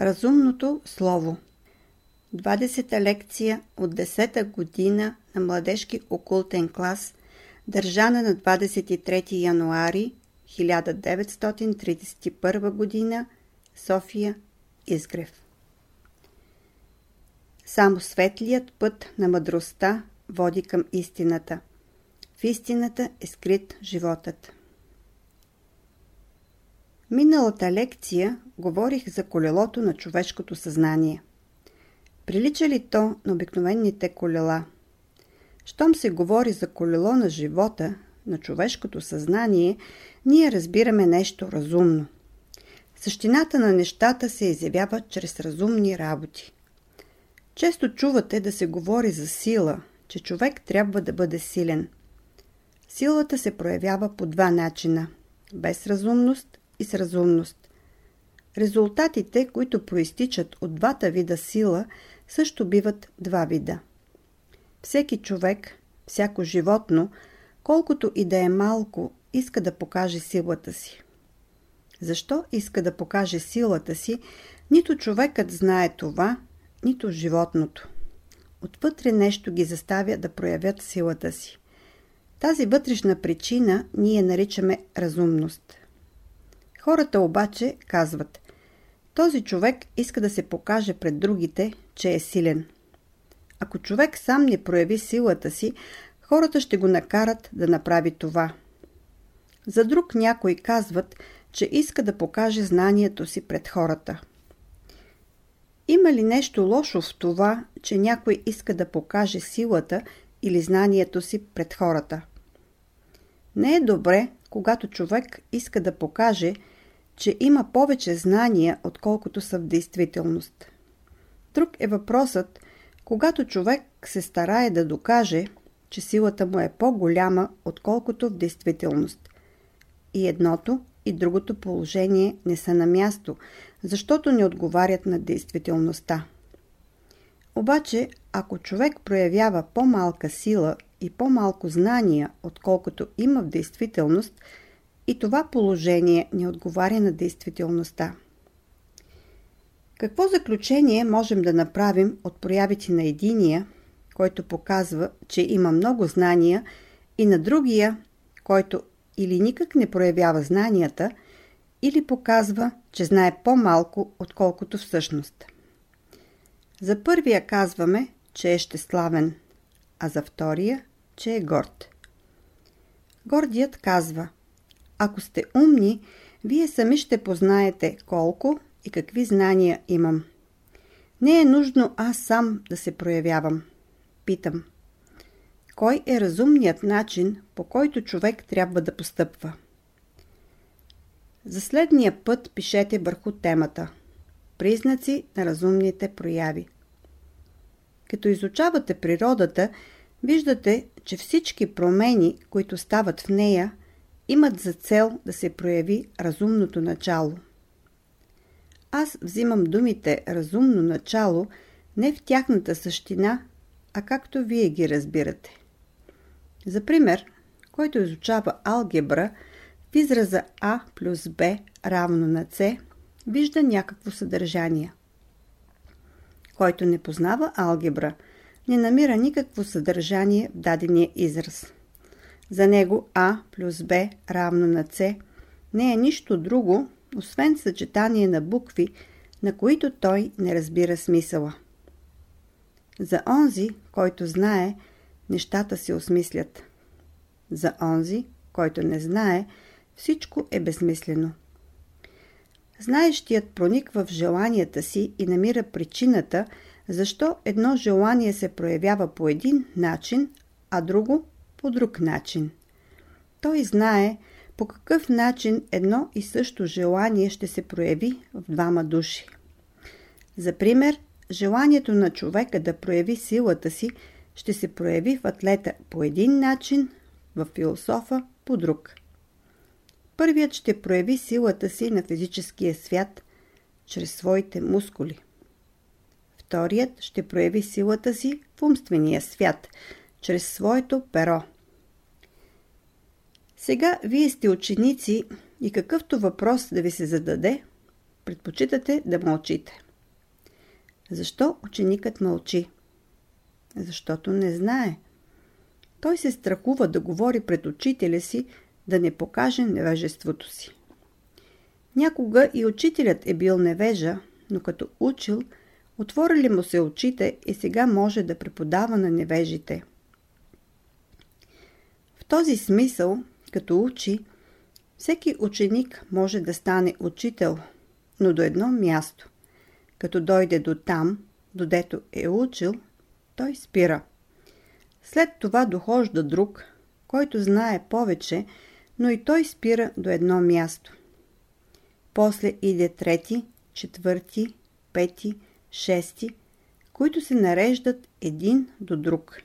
Разумното слово 20-та лекция от 10-та година на младежки окултен клас, държана на 23 януари 1931 година, София, Изгрев. Само светлият път на мъдростта води към истината. В истината е скрит животът. Миналата лекция говорих за колелото на човешкото съзнание. Прилича ли то на обикновените колела? Щом се говори за колело на живота, на човешкото съзнание, ние разбираме нещо разумно. Същината на нещата се изявява чрез разумни работи. Често чувате да се говори за сила, че човек трябва да бъде силен. Силата се проявява по два начина – без разумност и с разумност. Резултатите, които проистичат от двата вида сила, също биват два вида. Всеки човек, всяко животно, колкото и да е малко, иска да покаже силата си. Защо иска да покаже силата си, нито човекът знае това, нито животното. Отвътре нещо ги заставя да проявят силата си. Тази вътрешна причина ние наричаме разумност. Хората обаче казват Този човек иска да се покаже пред другите, че е силен. Ако човек сам не прояви силата си, хората ще го накарат да направи това. За друг някой казват, че иска да покаже знанието си пред хората. Има ли нещо лошо в това, че някой иска да покаже силата или знанието си пред хората? Не е добре, когато човек иска да покаже, че има повече знания, отколкото са в действителност. Друг е въпросът, когато човек се старае да докаже, че силата му е по-голяма, отколкото в действителност. И едното, и другото положение не са на място, защото не отговарят на действителността. Обаче, ако човек проявява по-малка сила и по-малко знания, отколкото има в действителност, и това положение не отговаря на действителността. Какво заключение можем да направим от проявите на единия, който показва, че има много знания, и на другия, който или никак не проявява знанията, или показва, че знае по-малко, отколкото всъщност. За първия казваме, че е щеславен, а за втория, че е горд. Гордият казва – ако сте умни, вие сами ще познаете колко и какви знания имам. Не е нужно аз сам да се проявявам. Питам. Кой е разумният начин, по който човек трябва да постъпва? За следния път пишете върху темата Признаци на разумните прояви. Като изучавате природата, виждате, че всички промени, които стават в нея, имат за цел да се прояви разумното начало. Аз взимам думите разумно начало не в тяхната същина, а както вие ги разбирате. За пример, който изучава алгебра, в израза А плюс Б равно на С, вижда някакво съдържание. Който не познава алгебра, не намира никакво съдържание в дадения израз. За него А плюс Б равно на С не е нищо друго, освен съчетание на букви, на които той не разбира смисъла. За онзи, който знае, нещата се осмислят. За онзи, който не знае, всичко е безмислено. Знаещият прониква в желанията си и намира причината, защо едно желание се проявява по един начин, а друго по друг начин. Той знае по какъв начин едно и също желание ще се прояви в двама души. За пример, желанието на човека да прояви силата си ще се прояви в атлета по един начин, в философа по друг. Първият ще прояви силата си на физическия свят чрез своите мускули. Вторият ще прояви силата си в умствения свят чрез своето перо. Сега вие сте ученици и какъвто въпрос да ви се зададе, предпочитате да мълчите. Защо ученикът мълчи? Защото не знае. Той се страхува да говори пред учителя си, да не покаже невежеството си. Някога и учителят е бил невежа, но като учил, отворили му се очите и сега може да преподава на невежите. В този смисъл, като учи, всеки ученик може да стане учител, но до едно място. Като дойде до там, додето е учил, той спира. След това дохожда друг, който знае повече, но и той спира до едно място. После иде трети, четвърти, пети, шести, които се нареждат един до друг.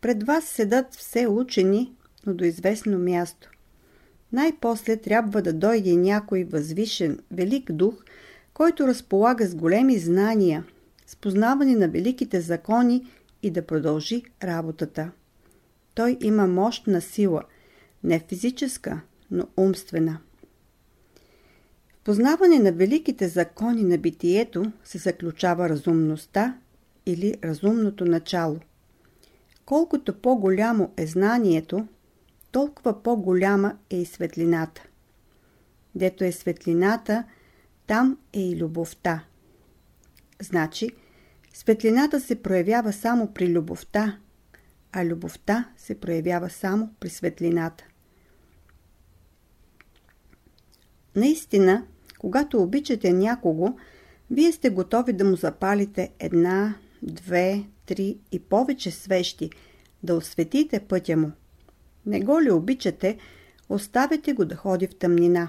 Пред вас седат все учени, но до известно място. Най-после трябва да дойде някой възвишен, велик дух, който разполага с големи знания, с на великите закони и да продължи работата. Той има мощна сила, не физическа, но умствена. В познаване на великите закони на битието се заключава разумността или разумното начало. Колкото по-голямо е знанието, толкова по-голяма е и светлината. Дето е светлината, там е и любовта. Значи, светлината се проявява само при любовта, а любовта се проявява само при светлината. Наистина, когато обичате някого, вие сте готови да му запалите една, две, три и повече свещи, да осветите пътя му. Не го ли обичате, оставете го да ходи в тъмнина.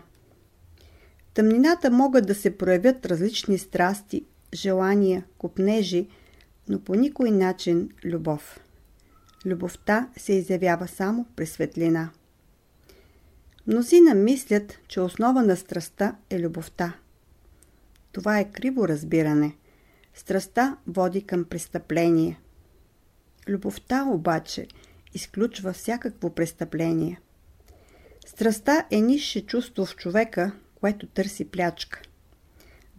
В тъмнината могат да се проявят различни страсти, желания, купнежи, но по никой начин любов. Любовта се изявява само при светлина. Мнозина мислят, че основа на страста е любовта. Това е криво разбиране. Страста води към престъпление. Любовта обаче изключва всякакво престъпление. Страста е нисше чувство в човека, което търси плячка.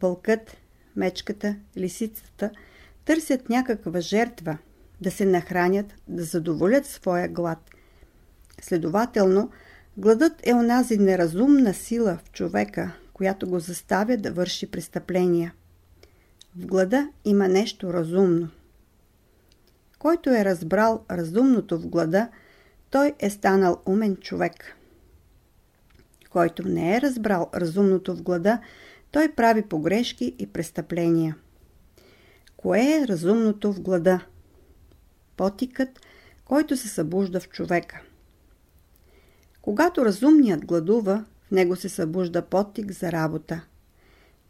Вълкът, мечката, лисицата търсят някаква жертва, да се нахранят, да задоволят своя глад. Следователно, гладът е онази неразумна сила в човека, която го заставя да върши престъпления. В глада има нещо разумно. Който е разбрал разумното в глада, той е станал умен човек. Който не е разбрал разумното в глада, той прави погрешки и престъпления. Кое е разумното в глада? Потикът, който се събужда в човека. Когато разумният гладува, в него се събужда потик за работа.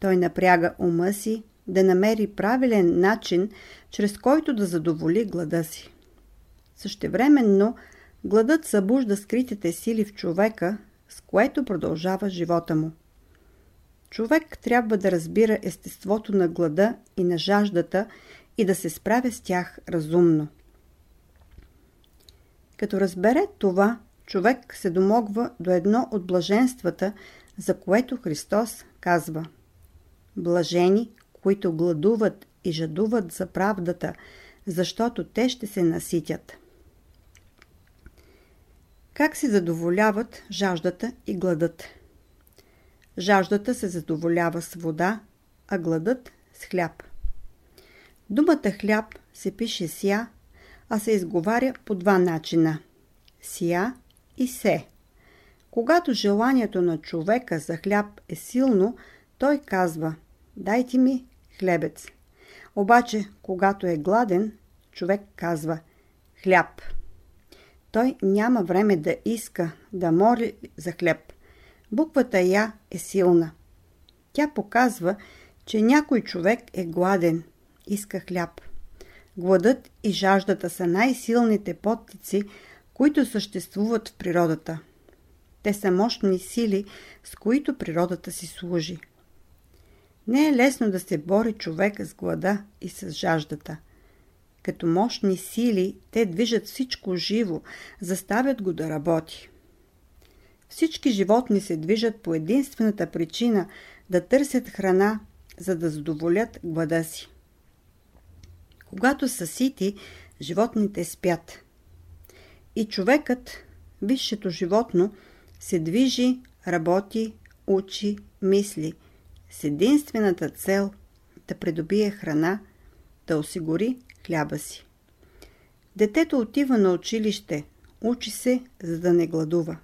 Той напряга ума си да намери правилен начин, чрез който да задоволи глада си. Същевременно, гладът събужда скритите сили в човека, с което продължава живота му. Човек трябва да разбира естеството на глада и на жаждата и да се справя с тях разумно. Като разбере това, човек се домогва до едно от блаженствата, за което Христос казва Блажени, които гладуват и жадуват за правдата, защото те ще се наситят. Как се задоволяват жаждата и гладът? Жаждата се задоволява с вода, а гладът с хляб. Думата хляб се пише ся, а се изговаря по два начина – сия и се. Когато желанието на човека за хляб е силно, той казва «Дайте ми хлебец». Обаче, когато е гладен, човек казва «Хляб». Той няма време да иска, да моли за хляб. Буквата Я е силна. Тя показва, че някой човек е гладен, иска хляб. Гладът и жаждата са най-силните подтици, които съществуват в природата. Те са мощни сили, с които природата си служи. Не е лесно да се бори човек с глада и с жаждата. Като мощни сили, те движат всичко живо, заставят го да работи. Всички животни се движат по единствената причина да търсят храна, за да задоволят глада си. Когато са сити, животните спят. И човекът, висшето животно, се движи, работи, учи, мисли, с единствената цел да придобие храна, да осигури хляба си. Детето отива на училище, учи се, за да не гладува.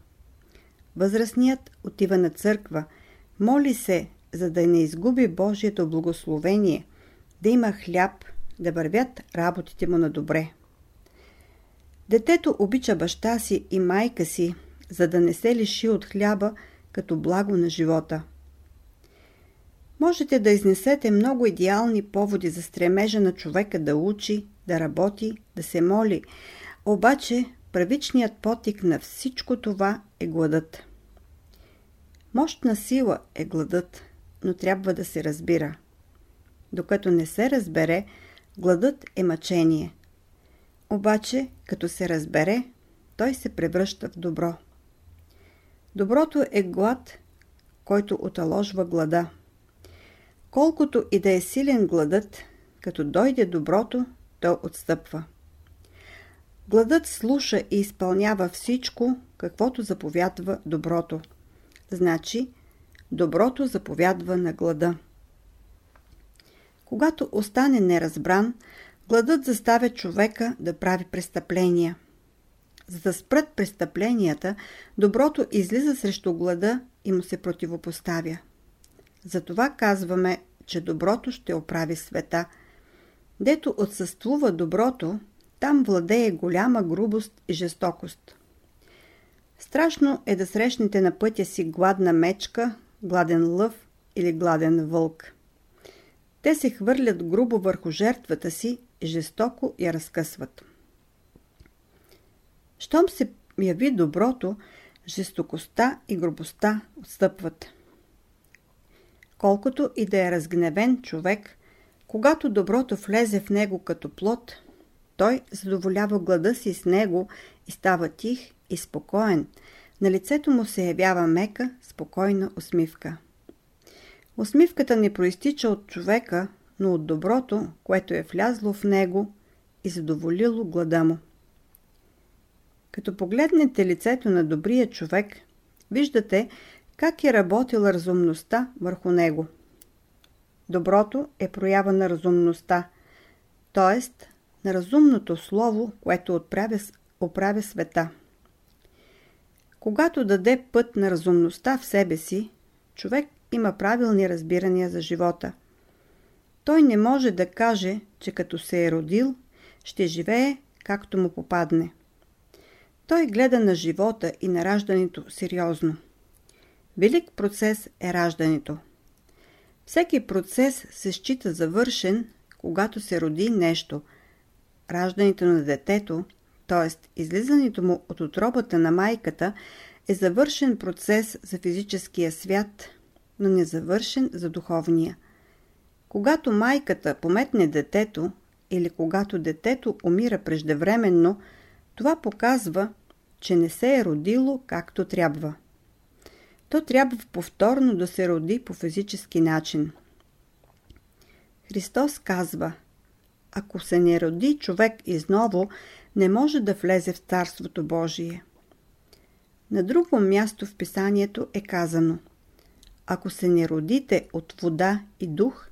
Възрастният отива на църква, моли се, за да не изгуби Божието благословение, да има хляб, да вървят работите му на добре. Детето обича баща си и майка си, за да не се лиши от хляба като благо на живота. Можете да изнесете много идеални поводи за стремежа на човека да учи, да работи, да се моли, обаче правичният потик на всичко това е гладът. Мощна сила е гладът, но трябва да се разбира. Докато не се разбере, гладът е мъчение. Обаче, като се разбере, той се превръща в добро. Доброто е глад, който оталожва глада. Колкото и да е силен гладът, като дойде доброто, то отстъпва. Гладът слуша и изпълнява всичко, каквото заповядва доброто. Значи, доброто заповядва на глада. Когато остане неразбран, гладът заставя човека да прави престъпления. За да спрат престъпленията, доброто излиза срещу глада и му се противопоставя. Затова казваме, че доброто ще оправи света. Дето отсъствува доброто, там владее голяма грубост и жестокост. Страшно е да срещнете на пътя си гладна мечка, гладен лъв или гладен вълк. Те се хвърлят грубо върху жертвата си жестоко я разкъсват. Щом се яви доброто, жестокостта и грубостта отстъпват. Колкото и да е разгневен човек, когато доброто влезе в него като плод, той задоволява глада си с него и става тих и спокоен. На лицето му се явява мека, спокойна усмивка. Усмивката не проистича от човека, но от доброто, което е влязло в него и задоволило глада му. Като погледнете лицето на добрия човек, виждате как е работила разумността върху него. Доброто е проява на разумността, т.е. на разумното слово, което отправя, оправя света. Когато даде път на разумността в себе си, човек има правилни разбирания за живота. Той не може да каже, че като се е родил, ще живее както му попадне. Той гледа на живота и на раждането сериозно. Велик процес е раждането. Всеки процес се счита завършен, когато се роди нещо. Раждането на детето, т.е. излизането му от отробата на майката, е завършен процес за физическия свят, но не завършен за духовния. Когато майката пометне детето или когато детето умира преждевременно – това показва, че не се е родило както трябва. То трябва повторно да се роди по физически начин. Христос казва, ако се не роди човек изново, не може да влезе в Царството Божие. На друго място в писанието е казано Ако се не родите от вода и дух,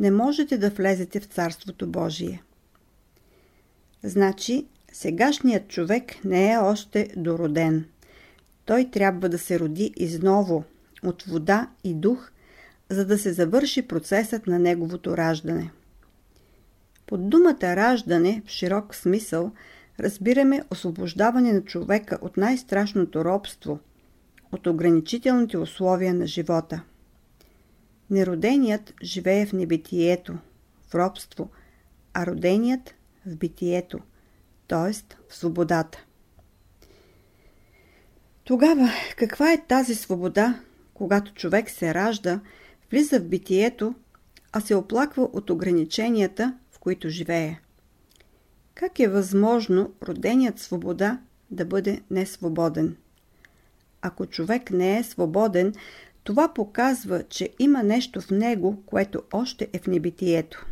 не можете да влезете в Царството Божие. Значи Сегашният човек не е още дороден. Той трябва да се роди изново, от вода и дух, за да се завърши процесът на неговото раждане. Под думата раждане в широк смисъл разбираме освобождаване на човека от най-страшното робство, от ограничителните условия на живота. Нероденият живее в небитието, в робство, а роденият в битието – т.е. в свободата. Тогава, каква е тази свобода, когато човек се ражда, влиза в битието, а се оплаква от ограниченията, в които живее? Как е възможно роденият свобода да бъде несвободен? Ако човек не е свободен, това показва, че има нещо в него, което още е в небитието.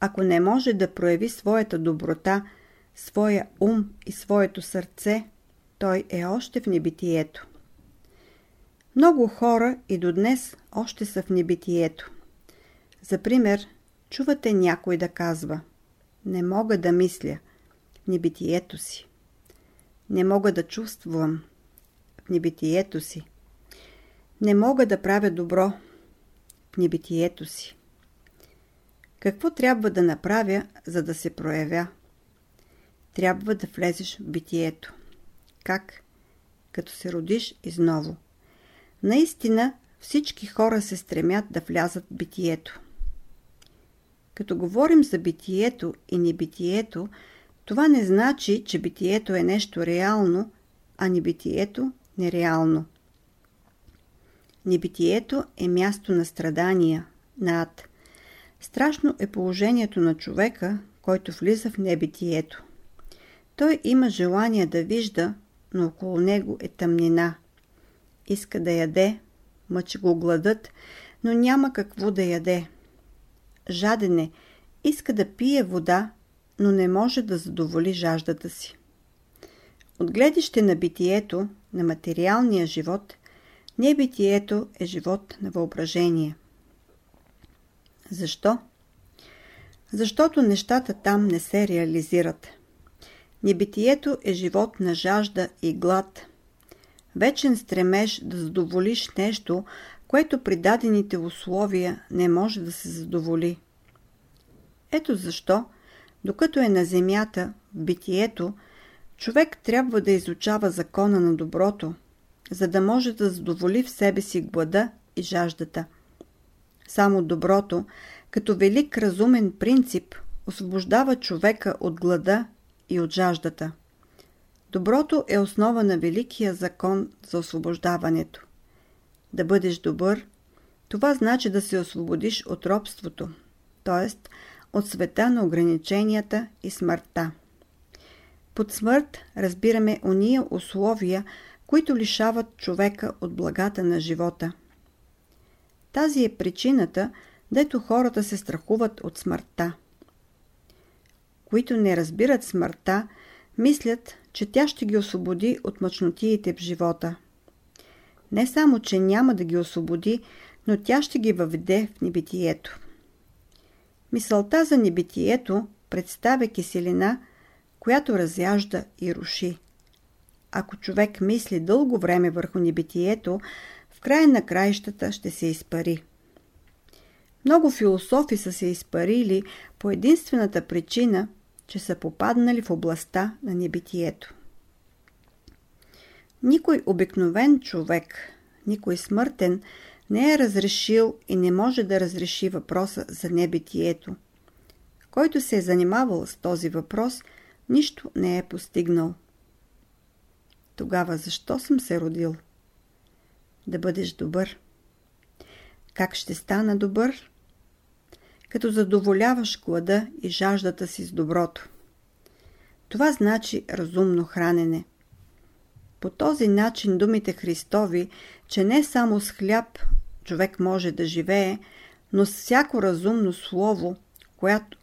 ако не може да прояви своята доброта, своя ум и своето сърце, той е още в небитието. Много хора и до днес още са в небитието. За пример, чувате някой да казва Не мога да мисля в небитието си. Не мога да чувствам в небитието си. Не мога да правя добро в небитието си. Какво трябва да направя, за да се проявя? Трябва да влезеш в битието. Как? Като се родиш изново. Наистина всички хора се стремят да влязат в битието. Като говорим за битието и небитието, това не значи, че битието е нещо реално, а небитието нереално. Небитието е място на страдания, на ад. Страшно е положението на човека, който влиза в небитието. Той има желание да вижда, но около него е тъмнина. Иска да яде, мъчи го гладът, но няма какво да яде. Жаден е, иска да пие вода, но не може да задоволи жаждата си. От гледище на битието, на материалния живот, небитието е живот на въображение. Защо? Защото нещата там не се реализират. Небитието е живот на жажда и глад. Вечен стремеж да задоволиш нещо, което при дадените условия не може да се задоволи. Ето защо, докато е на земята, в битието, човек трябва да изучава закона на доброто, за да може да задоволи в себе си глада и жаждата. Само доброто, като велик разумен принцип, освобождава човека от глада и от жаждата. Доброто е основа на великия закон за освобождаването. Да бъдеш добър, това значи да се освободиш от робството, т.е. от света на ограниченията и смъртта. Под смърт разбираме уния условия, които лишават човека от благата на живота. Тази е причината, дето хората се страхуват от смъртта. Които не разбират смъртта, мислят, че тя ще ги освободи от мъчнотиите в живота. Не само, че няма да ги освободи, но тя ще ги въведе в небитието. Мисълта за небитието представя киселина, която разяжда и руши. Ако човек мисли дълго време върху небитието, в края на краищата ще се изпари. Много философи са се изпарили по единствената причина, че са попаднали в областта на небитието. Никой обикновен човек, никой смъртен не е разрешил и не може да разреши въпроса за небитието. Който се е занимавал с този въпрос, нищо не е постигнал. Тогава защо съм се родил? Да бъдеш добър. Как ще стана добър? Като задоволяваш глада и жаждата си с доброто. Това значи разумно хранене. По този начин думите Христови, че не само с хляб човек може да живее, но с всяко разумно слово,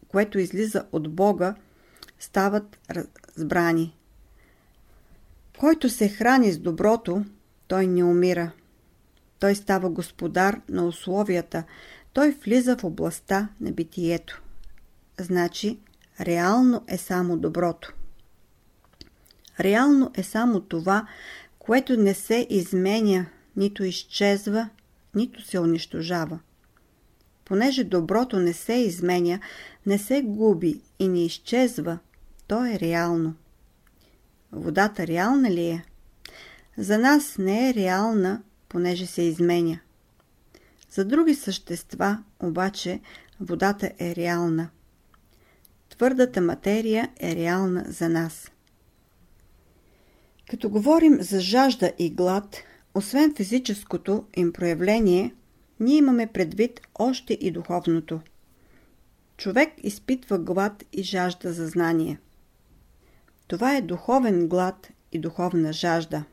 което, излиза от Бога, стават разбрани. Който се храни с доброто, той не умира. Той става господар на условията, той влиза в областта на битието. Значи, реално е само доброто. Реално е само това, което не се изменя, нито изчезва, нито се унищожава. Понеже доброто не се изменя, не се губи и не изчезва, то е реално. Водата реална ли е? За нас не е реална, понеже се изменя. За други същества, обаче, водата е реална. Твърдата материя е реална за нас. Като говорим за жажда и глад, освен физическото им проявление, ние имаме предвид още и духовното. Човек изпитва глад и жажда за знание. Това е духовен глад и духовна жажда.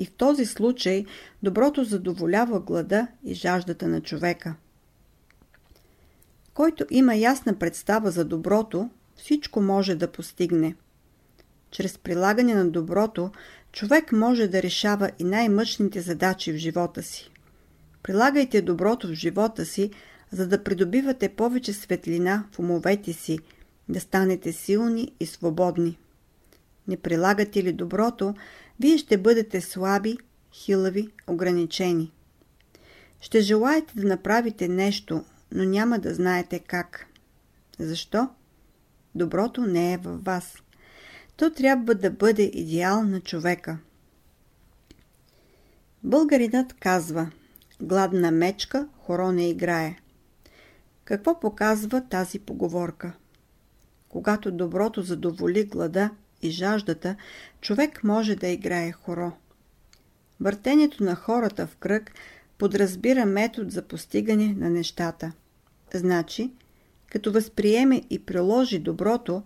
И в този случай доброто задоволява глада и жаждата на човека. който има ясна представа за доброто, всичко може да постигне. Чрез прилагане на доброто, човек може да решава и най-мъчните задачи в живота си. Прилагайте доброто в живота си, за да придобивате повече светлина в умовете си, да станете силни и свободни. Не прилагате ли доброто, вие ще бъдете слаби, хилави, ограничени. Ще желаете да направите нещо, но няма да знаете как. Защо? Доброто не е във вас. То трябва да бъде идеал на човека. Българинът казва Гладна мечка хоро не играе. Какво показва тази поговорка? Когато доброто задоволи глада и жаждата, човек може да играе хоро. Въртението на хората в кръг подразбира метод за постигане на нещата. Значи, като възприеме и приложи доброто,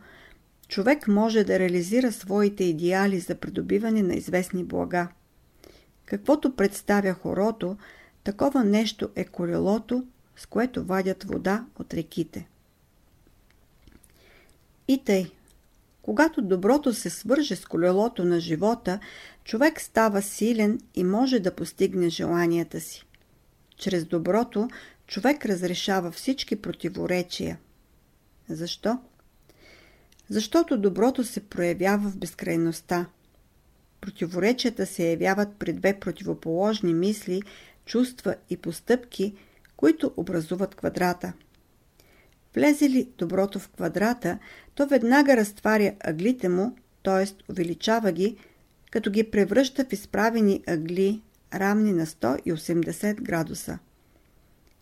човек може да реализира своите идеали за придобиване на известни блага. Каквото представя хорото, такова нещо е колелото, с което вадят вода от реките. И тъй, когато доброто се свърже с колелото на живота, човек става силен и може да постигне желанията си. Чрез доброто човек разрешава всички противоречия. Защо? Защото доброто се проявява в безкрайността. Противоречията се явяват при две противоположни мисли, чувства и постъпки, които образуват квадрата. Влезе ли доброто в квадрата, то веднага разтваря аглите му, т.е. увеличава ги, като ги превръща в изправени агли, равни на 180 градуса.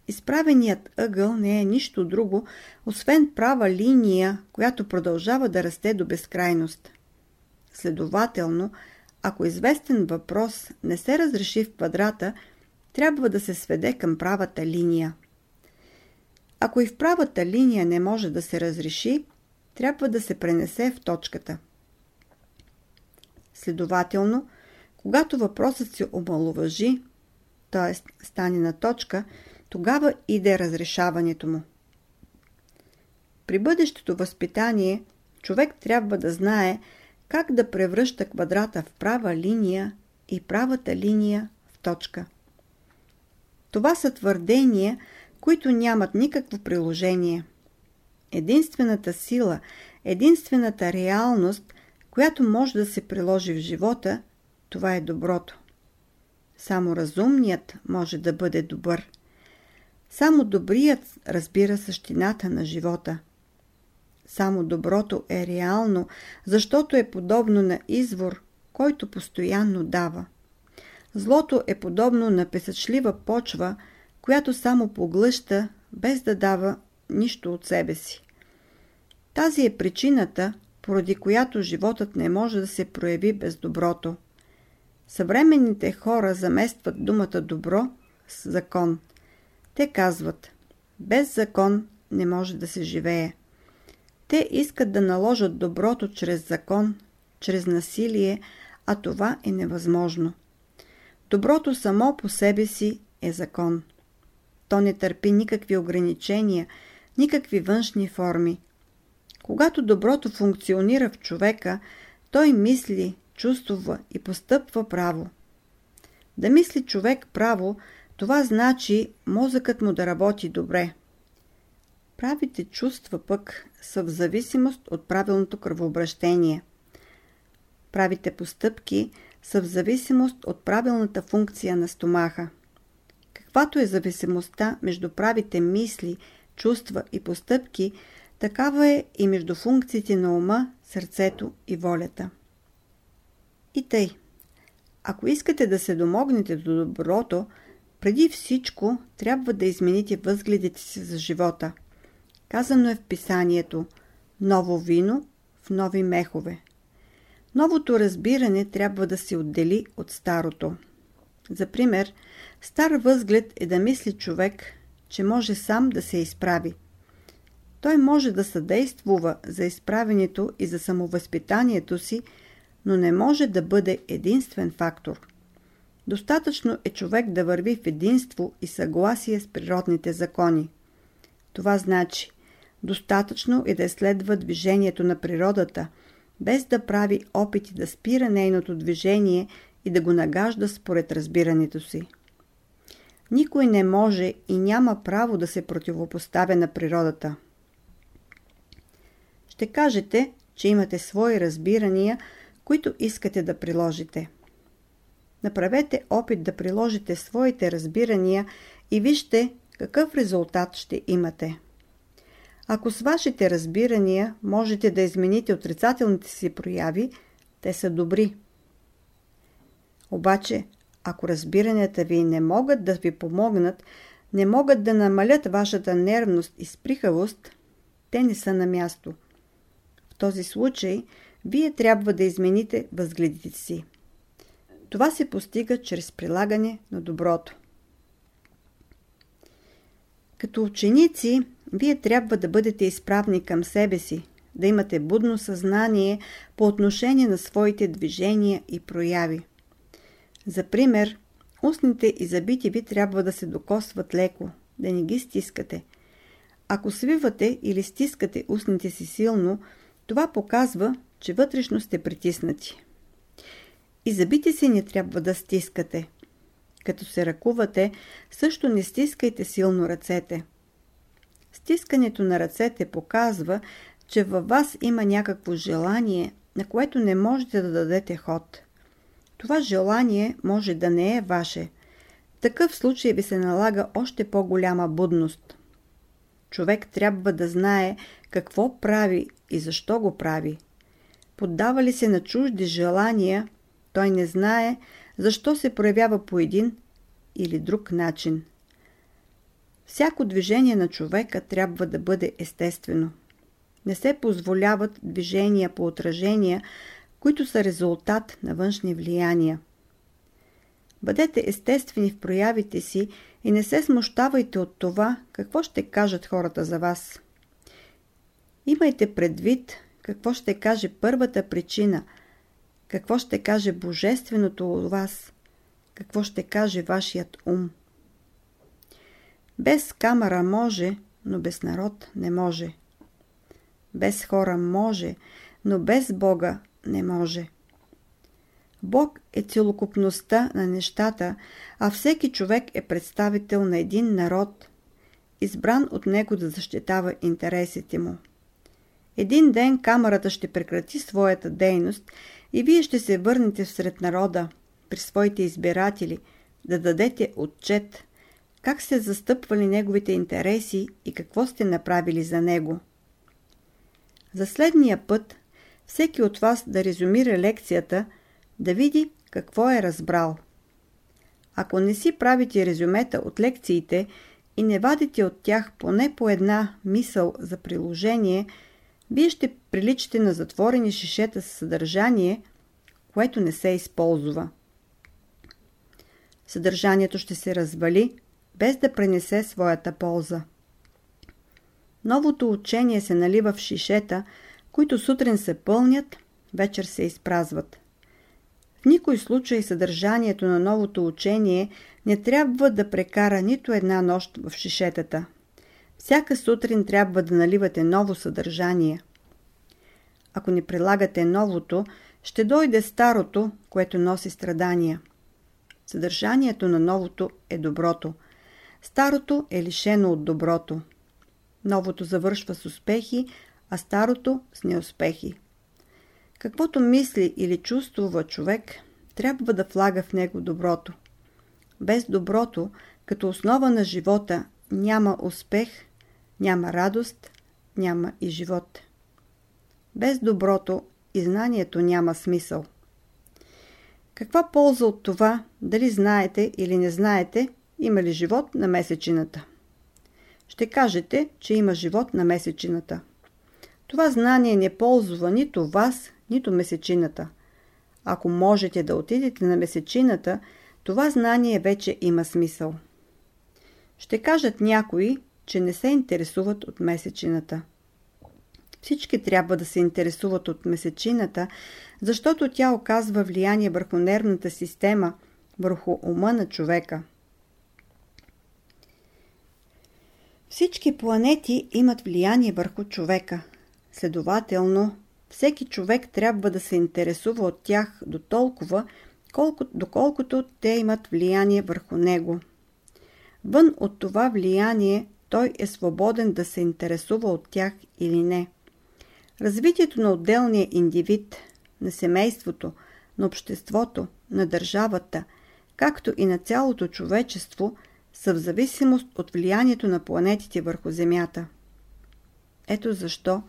Изправеният ъгъл не е нищо друго, освен права линия, която продължава да расте до безкрайност. Следователно, ако известен въпрос не се разреши в квадрата, трябва да се сведе към правата линия. Ако и в правата линия не може да се разреши, трябва да се пренесе в точката. Следователно, когато въпросът се омалуважи, т.е. стане на точка, тогава иде разрешаването му. При бъдещето възпитание човек трябва да знае как да превръща квадрата в права линия и правата линия в точка. Това са твърдения, които нямат никакво приложение. Единствената сила, единствената реалност, която може да се приложи в живота, това е доброто. Само разумният може да бъде добър. Само добрият разбира същината на живота. Само доброто е реално, защото е подобно на извор, който постоянно дава. Злото е подобно на песъчлива почва, която само поглъща, без да дава нищо от себе си. Тази е причината, поради която животът не може да се прояви без доброто. Съвременните хора заместват думата добро с закон. Те казват, без закон не може да се живее. Те искат да наложат доброто чрез закон, чрез насилие, а това е невъзможно. Доброто само по себе си е закон. То не търпи никакви ограничения, никакви външни форми. Когато доброто функционира в човека, той мисли, чувства и постъпва право. Да мисли човек право, това значи мозъкът му да работи добре. Правите чувства пък са в зависимост от правилното кръвообращение. Правите постъпки са в зависимост от правилната функция на стомаха. Каквато е зависимостта между правите мисли, чувства и постъпки, такава е и между функциите на ума, сърцето и волята. И тъй. Ако искате да се домогнете до доброто, преди всичко трябва да измените възгледите си за живота. Казано е в писанието «Ново вино в нови мехове». Новото разбиране трябва да се отдели от старото. За пример, стар възглед е да мисли човек, че може сам да се изправи. Той може да съдействува за изправенето и за самовъзпитанието си, но не може да бъде единствен фактор. Достатъчно е човек да върви в единство и съгласие с природните закони. Това значи, достатъчно е да следва движението на природата, без да прави опити да спира нейното движение и да го нагажда според разбирането си. Никой не може и няма право да се противопоставя на природата. Ще кажете, че имате свои разбирания, които искате да приложите. Направете опит да приложите своите разбирания и вижте какъв резултат ще имате. Ако с вашите разбирания можете да измените отрицателните си прояви, те са добри. Обаче, ако разбиранията ви не могат да ви помогнат, не могат да намалят вашата нервност и сприхавост, те не са на място. В този случай, вие трябва да измените възгледите си. Това се постига чрез прилагане на доброто. Като ученици, вие трябва да бъдете изправни към себе си, да имате будно съзнание по отношение на своите движения и прояви. За пример, устните и забити ви трябва да се докосват леко, да не ги стискате. Ако свивате или стискате устните си силно, това показва, че вътрешно сте притиснати. И забити си не трябва да стискате. Като се ръкувате, също не стискайте силно ръцете. Стискането на ръцете показва, че във вас има някакво желание, на което не можете да дадете ход. Това желание може да не е ваше. В такъв случай ви се налага още по-голяма будност. Човек трябва да знае какво прави и защо го прави. Поддава ли се на чужди желания, той не знае защо се проявява по един или друг начин. Всяко движение на човека трябва да бъде естествено. Не се позволяват движения по отражения, които са резултат на външни влияния. Бъдете естествени в проявите си и не се смущавайте от това, какво ще кажат хората за вас. Имайте предвид какво ще каже първата причина, какво ще каже Божественото от вас, какво ще каже вашият ум. Без камера може, но без народ не може. Без хора може, но без Бога не може. Бог е целокупността на нещата, а всеки човек е представител на един народ, избран от него да защитава интересите му. Един ден камерата ще прекрати своята дейност и вие ще се върнете всред народа, при своите избиратели, да дадете отчет, как сте застъпвали неговите интереси и какво сте направили за него. За следния път всеки от вас да резюмира лекцията, да види какво е разбрал. Ако не си правите резюмета от лекциите и не вадите от тях поне по една мисъл за приложение, вие ще приличате на затворени шишета с съдържание, което не се използва. Съдържанието ще се развали, без да пренесе своята полза. Новото учение се налива в шишета, които сутрин се пълнят, вечер се изпразват. В никой случай съдържанието на новото учение не трябва да прекара нито една нощ в шишетата. Всяка сутрин трябва да наливате ново съдържание. Ако не прилагате новото, ще дойде старото, което носи страдания. Съдържанието на новото е доброто. Старото е лишено от доброто. Новото завършва с успехи, а старото с неуспехи. Каквото мисли или чувствува човек, трябва да влага в него доброто. Без доброто, като основа на живота, няма успех, няма радост, няма и живот. Без доброто и знанието няма смисъл. Каква полза от това, дали знаете или не знаете, има ли живот на месечината? Ще кажете, че има живот на месечината. Това знание не ползва нито вас, нито месечината. Ако можете да отидете на месечината, това знание вече има смисъл. Ще кажат някои, че не се интересуват от месечината. Всички трябва да се интересуват от месечината, защото тя оказва влияние върху нервната система, върху ума на човека. Всички планети имат влияние върху човека. Следователно, всеки човек трябва да се интересува от тях до толкова, колко, доколкото те имат влияние върху него. Вън от това влияние той е свободен да се интересува от тях или не. Развитието на отделния индивид, на семейството, на обществото, на държавата, както и на цялото човечество са в зависимост от влиянието на планетите върху Земята. Ето защо,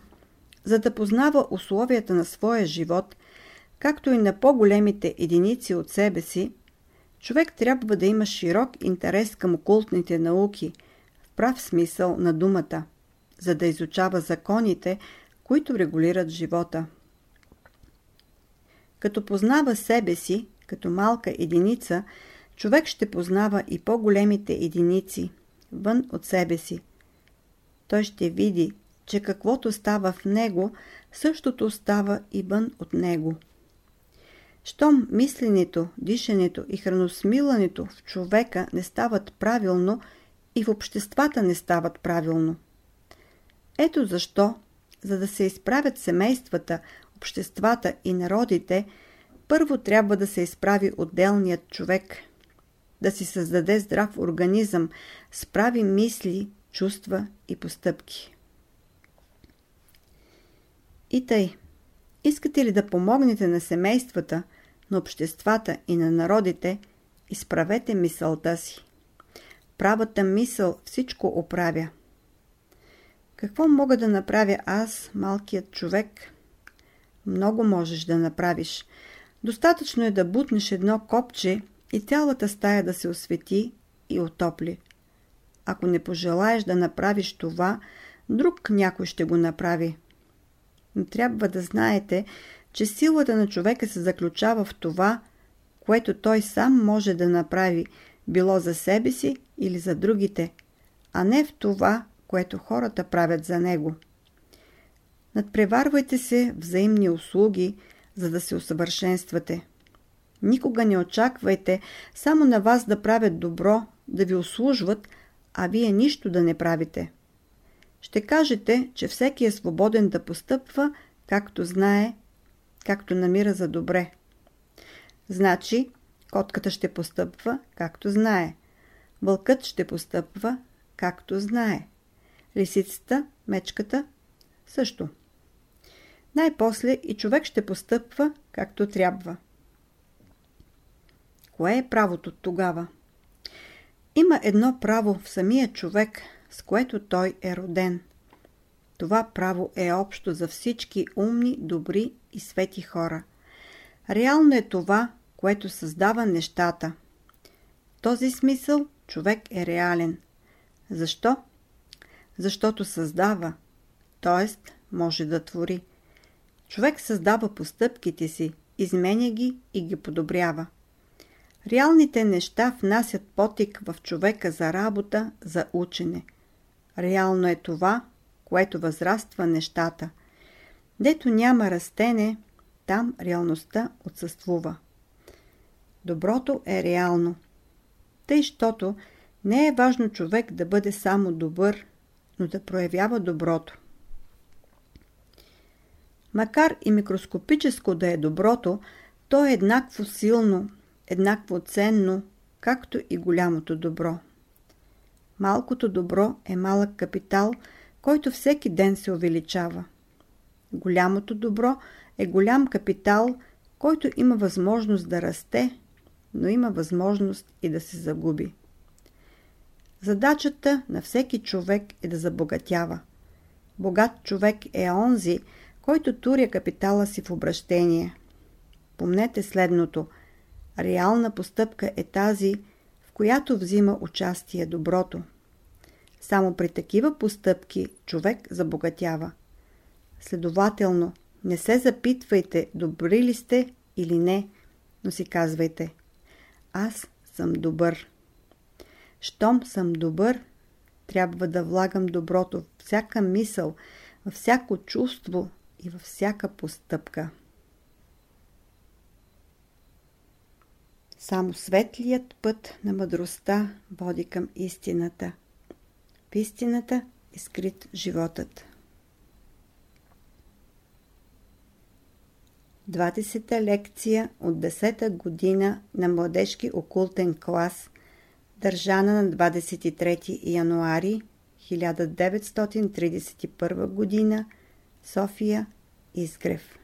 за да познава условията на своя живот, както и на по-големите единици от себе си, човек трябва да има широк интерес към окултните науки, в прав смисъл на думата, за да изучава законите, които регулират живота. Като познава себе си, като малка единица, човек ще познава и по-големите единици, вън от себе си. Той ще види, че каквото става в него, същото става и вън от него. Щом мисленето, дишането и храносмилането в човека не стават правилно и в обществата не стават правилно. Ето защо, за да се изправят семействата, обществата и народите, първо трябва да се изправи отделният човек, да си създаде здрав организъм с прави мисли, чувства и постъпки. И тъй, искате ли да помогнете на семействата, на обществата и на народите, изправете мисълта си. Правата мисъл всичко оправя. Какво мога да направя аз, малкият човек? Много можеш да направиш. Достатъчно е да бутнеш едно копче и цялата стая да се освети и отопли. Ако не пожелаеш да направиш това, друг някой ще го направи. Но трябва да знаете, че силата на човека се заключава в това, което той сам може да направи, било за себе си или за другите, а не в това, което хората правят за него. Надпреварвайте се взаимни услуги, за да се усъвършенствате. Никога не очаквайте само на вас да правят добро, да ви услужват, а вие нищо да не правите. Ще кажете, че всеки е свободен да постъпва, както знае, както намира за добре. Значи, котката ще постъпва, както знае. Вълкът ще постъпва, както знае. Лисицата, мечката също. Най-после и човек ще постъпва както трябва. Кое е правото тогава? Има едно право в самия човек, с което той е роден. Това право е общо за всички умни, добри и свети хора. Реално е това, което създава нещата. В този смисъл човек е реален. Защо? Защото създава, т.е. може да твори. Човек създава постъпките си, изменя ги и ги подобрява. Реалните неща внасят потик в човека за работа, за учене. Реално е това, което възраства нещата. Дето няма растене, там реалността отсъствува. Доброто е реално. Тъй, щото не е важно човек да бъде само добър, но да проявява доброто. Макар и микроскопическо да е доброто, то е еднакво силно, еднакво ценно, както и голямото добро. Малкото добро е малък капитал, който всеки ден се увеличава. Голямото добро е голям капитал, който има възможност да расте, но има възможност и да се загуби. Задачата на всеки човек е да забогатява. Богат човек е онзи, който туря капитала си в обращение. Помнете следното. Реална постъпка е тази, която взима участие доброто. Само при такива постъпки човек забогатява. Следователно, не се запитвайте добри ли сте или не, но си казвайте Аз съм добър. Щом съм добър, трябва да влагам доброто в всяка мисъл, във всяко чувство и във всяка постъпка. Само светлият път на мъдростта води към истината. В истината е скрит животът. 20-та лекция от 10-та година на младежки окултен клас, държана на 23 януари 1931 година, София, Изгрев.